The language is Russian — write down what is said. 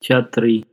театры